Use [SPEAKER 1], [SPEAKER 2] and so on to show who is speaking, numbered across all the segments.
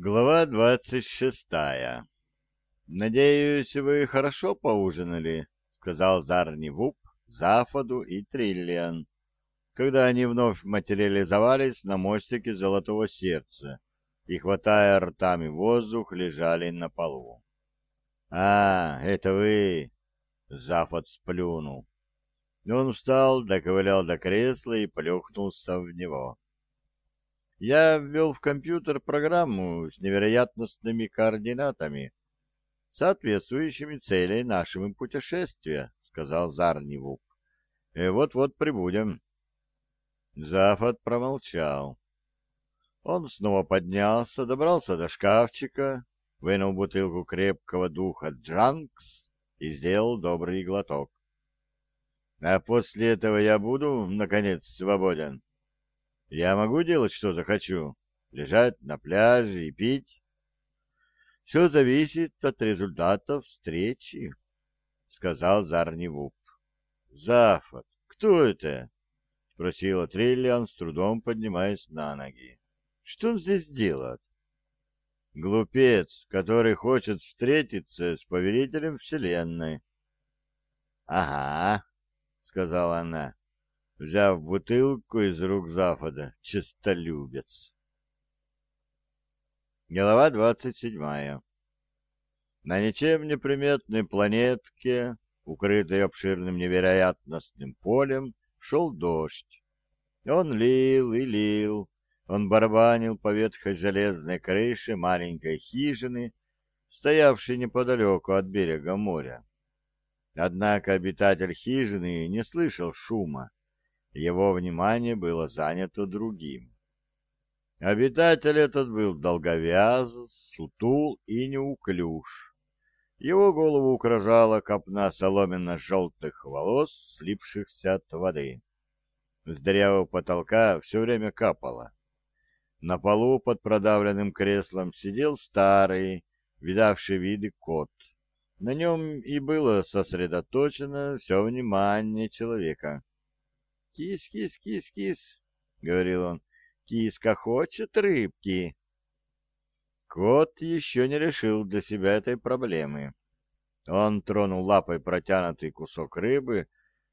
[SPEAKER 1] Глава двадцать шестая. «Надеюсь, вы хорошо поужинали», — сказал Зарни Вуп, Зафоду и Триллиан, когда они вновь материализовались на мостике Золотого Сердца и, хватая ртами воздух, лежали на полу. «А, это вы!» — Зафод сплюнул. Он встал, доковылял до кресла и плюхнулся в него. Я ввел в компьютер программу с невероятностными координатами, соответствующими цели нашего путешествия, — сказал Зарнивук. «Э, — Вот-вот прибудем. Зафот промолчал. Он снова поднялся, добрался до шкафчика, вынул бутылку крепкого духа Джанкс и сделал добрый глоток. — А после этого я буду, наконец, свободен? Я могу делать, что захочу, лежать на пляже и пить. Все зависит от результатов встречи, — сказал Зарнивуп. — Зафот, кто это? — спросила Триллиан, с трудом поднимаясь на ноги. — Что он здесь делает? — Глупец, который хочет встретиться с повелителем Вселенной. — Ага, — сказала она взяв бутылку из рук Запада. Чистолюбец. Глава двадцать седьмая. На ничем не приметной планетке, укрытой обширным невероятностным полем, шел дождь. Он лил и лил, он барабанил по ветхой железной крыше маленькой хижины, стоявшей неподалеку от берега моря. Однако обитатель хижины не слышал шума, его внимание было занято другим. Обитатель этот был долговяз, сутул и неуклюж. Его голову украшала копна соломенно-желтых волос, слипшихся от воды. С дырявого потолка все время капало. На полу под продавленным креслом сидел старый, видавший виды кот. На нем и было сосредоточено все внимание человека. «Кис, кис, кис, кис», — говорил он, — «киска хочет рыбки». Кот еще не решил для себя этой проблемы. Он тронул лапой протянутый кусок рыбы,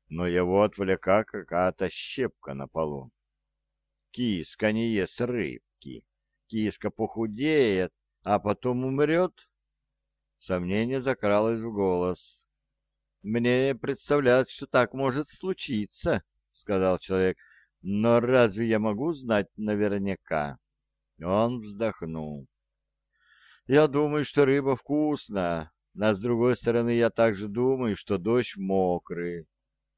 [SPEAKER 1] но его отвлека какая-то щепка на полу. Киска не ест рыбки. Киска похудеет, а потом умрет. Сомнение закралось в голос. Мне представляют, что так может случиться. — сказал человек. — Но разве я могу знать наверняка? Он вздохнул. — Я думаю, что рыба вкусная, но с другой стороны я также думаю, что дождь мокрый.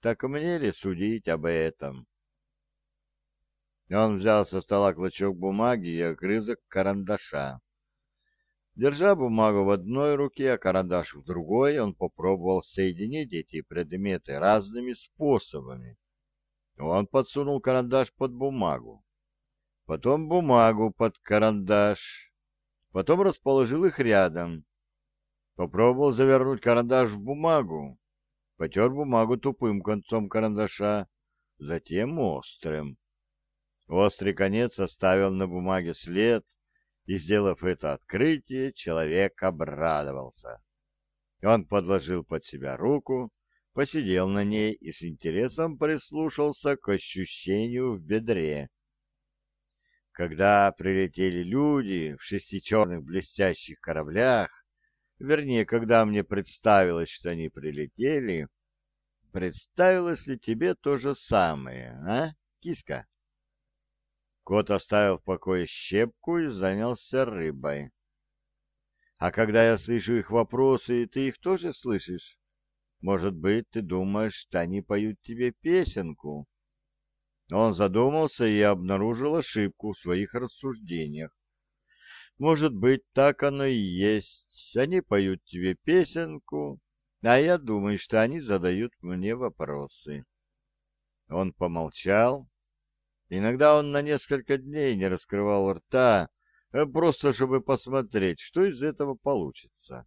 [SPEAKER 1] Так мне ли судить об этом? Он взял со стола клочок бумаги и огрызок карандаша. Держа бумагу в одной руке, а карандаш в другой, он попробовал соединить эти предметы разными способами. Он подсунул карандаш под бумагу, потом бумагу под карандаш, потом расположил их рядом. Попробовал завернуть карандаш в бумагу, потер бумагу тупым концом карандаша, затем острым. Острый конец оставил на бумаге след, и, сделав это открытие, человек обрадовался. Он подложил под себя руку, посидел на ней и с интересом прислушался к ощущению в бедре. Когда прилетели люди в шести черных блестящих кораблях, вернее, когда мне представилось, что они прилетели, представилось ли тебе то же самое, а, киска? Кот оставил в покое щепку и занялся рыбой. А когда я слышу их вопросы, ты их тоже слышишь? Может быть, ты думаешь, что они поют тебе песенку?» Он задумался и обнаружил ошибку в своих рассуждениях. «Может быть, так оно и есть. Они поют тебе песенку, а я думаю, что они задают мне вопросы». Он помолчал. Иногда он на несколько дней не раскрывал рта, э, просто чтобы посмотреть, что из этого получится.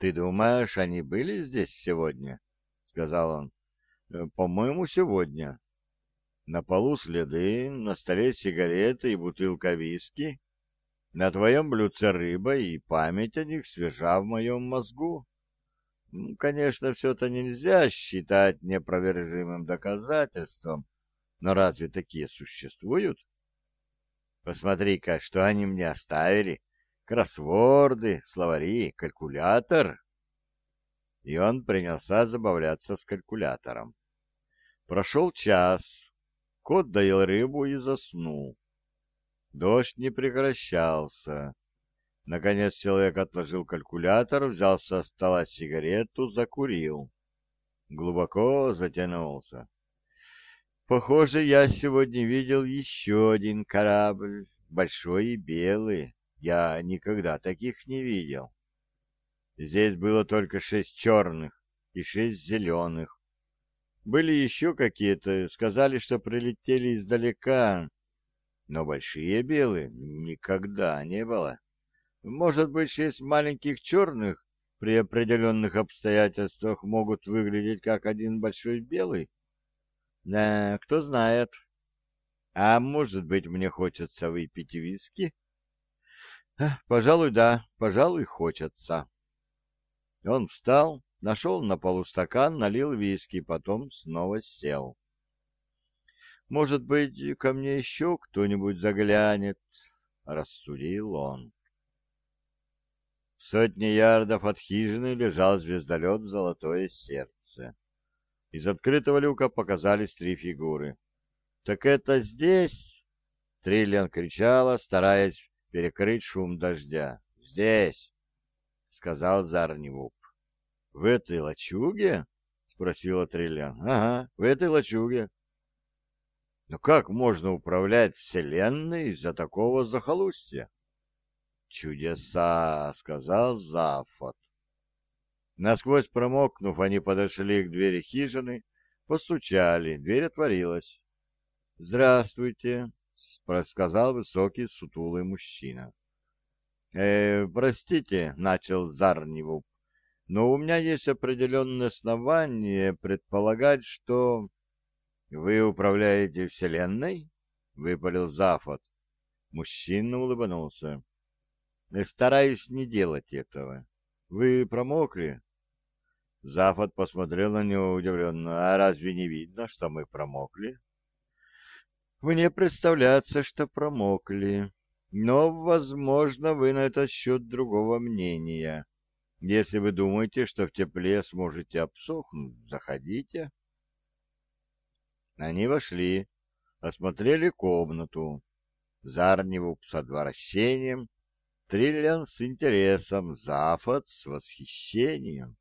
[SPEAKER 1] «Ты думаешь, они были здесь сегодня?» — сказал он. «Э, «По-моему, сегодня. На полу следы, на столе сигареты и бутылка виски. На твоем блюдце рыба, и память о них свежа в моем мозгу. Конечно, все это нельзя считать непровержимым доказательством, но разве такие существуют? Посмотри-ка, что они мне оставили. Кроссворды, словари, калькулятор. И он принялся забавляться с калькулятором. Прошел час. Кот доел рыбу и заснул. Дождь не прекращался. Наконец человек отложил калькулятор, взял со стола сигарету, закурил. Глубоко затянулся. Похоже, я сегодня видел еще один корабль, большой и белый. Я никогда таких не видел. Здесь было только шесть черных и шесть зеленых. Были еще какие-то, сказали, что прилетели издалека, но большие белые никогда не было. Может быть, шесть маленьких черных при определенных обстоятельствах могут выглядеть как один большой белый? Да, кто знает. А может быть, мне хочется выпить виски? Пожалуй, да, пожалуй, хочется. Он встал, нашел на полу стакан, налил виски, потом снова сел. Может быть, ко мне еще кто-нибудь заглянет, рассудил он. Сотни ярдов от хижины лежал звездолет «Золотое сердце». Из открытого люка показались три фигуры. «Так это здесь?» — Триллиан кричала, стараясь перекрыть шум дождя. «Здесь!» — сказал Зарнивуп. «В этой лачуге?» — спросила Триллиан. «Ага, в этой лачуге». «Но как можно управлять Вселенной из-за такого захолустья?» «Чудеса!» — сказал Зафот. Насквозь промокнув, они подошли к двери хижины, постучали, дверь отворилась. «Здравствуйте», — сказал высокий сутулый мужчина. «Э, «Простите», — начал Зарнивуп, — «но у меня есть определенное основание предполагать, что...» «Вы управляете Вселенной?» — выпалил Зафот. Мужчина улыбнулся. «Стараюсь не делать этого. Вы промокли?» Зафот посмотрел на него удивленно. «А разве не видно, что мы промокли?» «Мне представляется, что промокли. Но, возможно, вы на этот счет другого мнения. Если вы думаете, что в тепле сможете обсохнуть, заходите». Они вошли, осмотрели комнату. Зарневу с отвращением, Триллиан с интересом, Зафот с восхищением.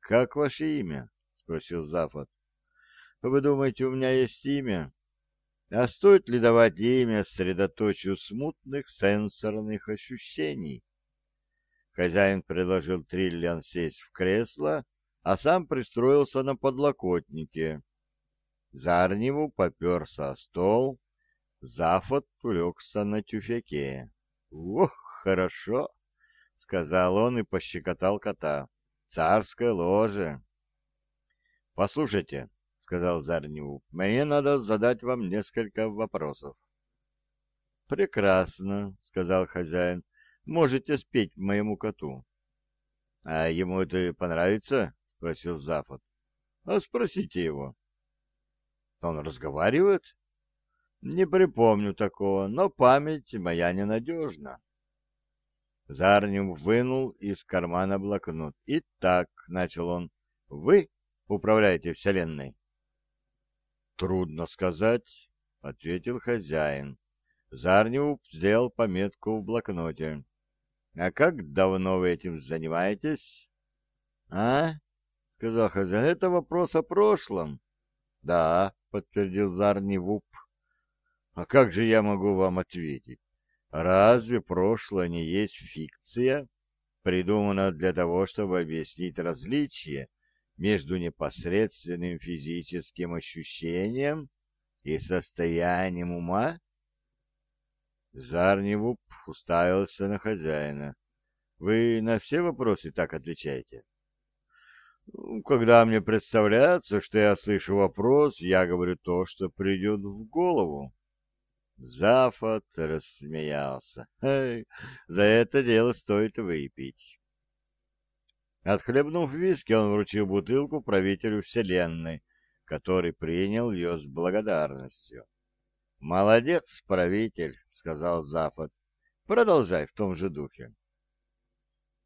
[SPEAKER 1] «Как ваше имя?» — спросил Зафот. «Вы думаете, у меня есть имя? А стоит ли давать имя средоточию смутных сенсорных ощущений?» Хозяин предложил Триллиан сесть в кресло, а сам пристроился на подлокотнике. Зарневу поперся о стол, Зафот улегся на тюфяке. «Ох, хорошо!» — сказал он и пощекотал кота царское ложе. — Послушайте, — сказал Зарневу, — мне надо задать вам несколько вопросов. — Прекрасно, — сказал хозяин, — можете спеть моему коту. — А ему это понравится? — спросил Зафот. — А спросите его. — Он разговаривает? — Не припомню такого, но память моя ненадежна. Зарним вынул из кармана блокнот. «Итак», — начал он, — «вы управляете Вселенной?» «Трудно сказать», — ответил хозяин. Зарнев сделал пометку в блокноте. «А как давно вы этим занимаетесь?» «А?» — сказал хозяин. «Это вопрос о прошлом». «Да», — подтвердил Зарневуп. «А как же я могу вам ответить? Разве прошлое не есть фикция, придумана для того, чтобы объяснить различие между непосредственным физическим ощущением и состоянием ума? Зарневуп уставился на хозяина. Вы на все вопросы так отвечаете? Ну, когда мне представляется, что я слышу вопрос, я говорю то, что придет в голову. Зафот рассмеялся. За это дело стоит выпить. Отхлебнув виски, он вручил бутылку правителю Вселенной, который принял ее с благодарностью. «Молодец, правитель», — сказал Запад. «Продолжай в том же духе».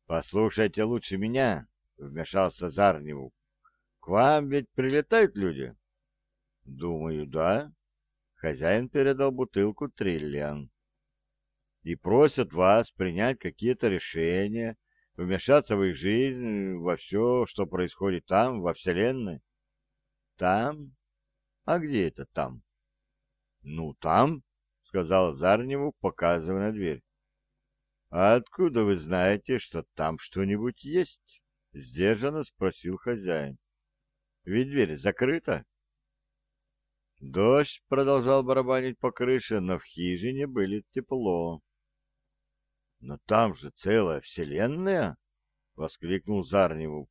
[SPEAKER 1] «Послушайте лучше меня», — вмешался Зарневу. «К вам ведь прилетают люди?» «Думаю, да». Хозяин передал бутылку Триллиан. «И просят вас принять какие-то решения, вмешаться в их жизнь, во все, что происходит там, во Вселенной». «Там? А где это там?» «Ну, там», — сказал Зарневу, показывая на дверь. «А откуда вы знаете, что там что-нибудь есть?» — сдержанно спросил хозяин. «Ведь дверь закрыта». Дождь продолжал барабанить по крыше, но в хижине были тепло. «Но там же целая вселенная!» — воскликнул Зарневу.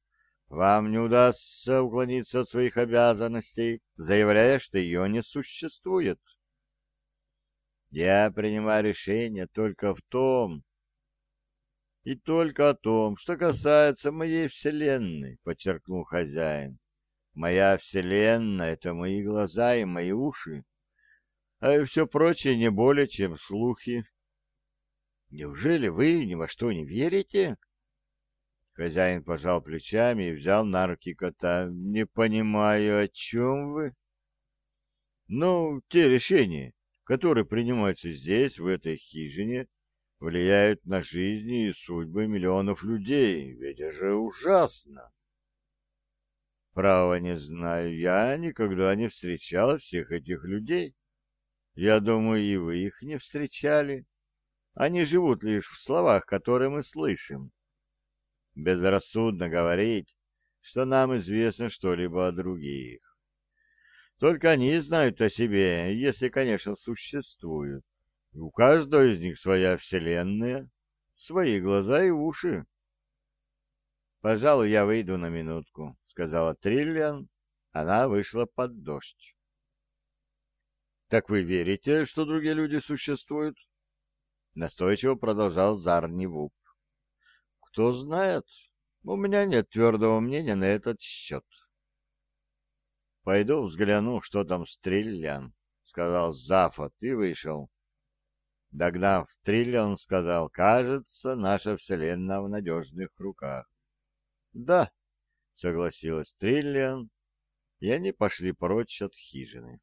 [SPEAKER 1] «Вам не удастся уклониться от своих обязанностей, заявляя, что ее не существует». Я принимаю решение только в том, и только о том, что касается моей вселенной, подчеркнул хозяин. Моя вселенная — это мои глаза и мои уши, а все прочее не более, чем слухи. Неужели вы ни во что не верите? Хозяин пожал плечами и взял на руки кота. Не понимаю, о чем вы? Ну, те решения, которые принимаются здесь, в этой хижине, влияют на жизни и судьбы миллионов людей. Ведь это же ужасно. Право не знаю, я никогда не встречал всех этих людей. Я думаю, и вы их не встречали. Они живут лишь в словах, которые мы слышим. Безрассудно говорить, что нам известно что-либо о других. Только они знают о себе, если, конечно, существуют. у каждого из них своя вселенная, свои глаза и уши. «Пожалуй, я выйду на минутку», — сказала Триллиан. Она вышла под дождь. «Так вы верите, что другие люди существуют?» Настойчиво продолжал Зарнивук. «Кто знает. У меня нет твердого мнения на этот счет». Пойду взгляну, что там с Триллиан, — сказал Зафот и вышел. Догнав Триллиан, сказал, кажется, наша вселенная в надежных руках. Да, согласилась Триллиан, и они пошли прочь от хижины.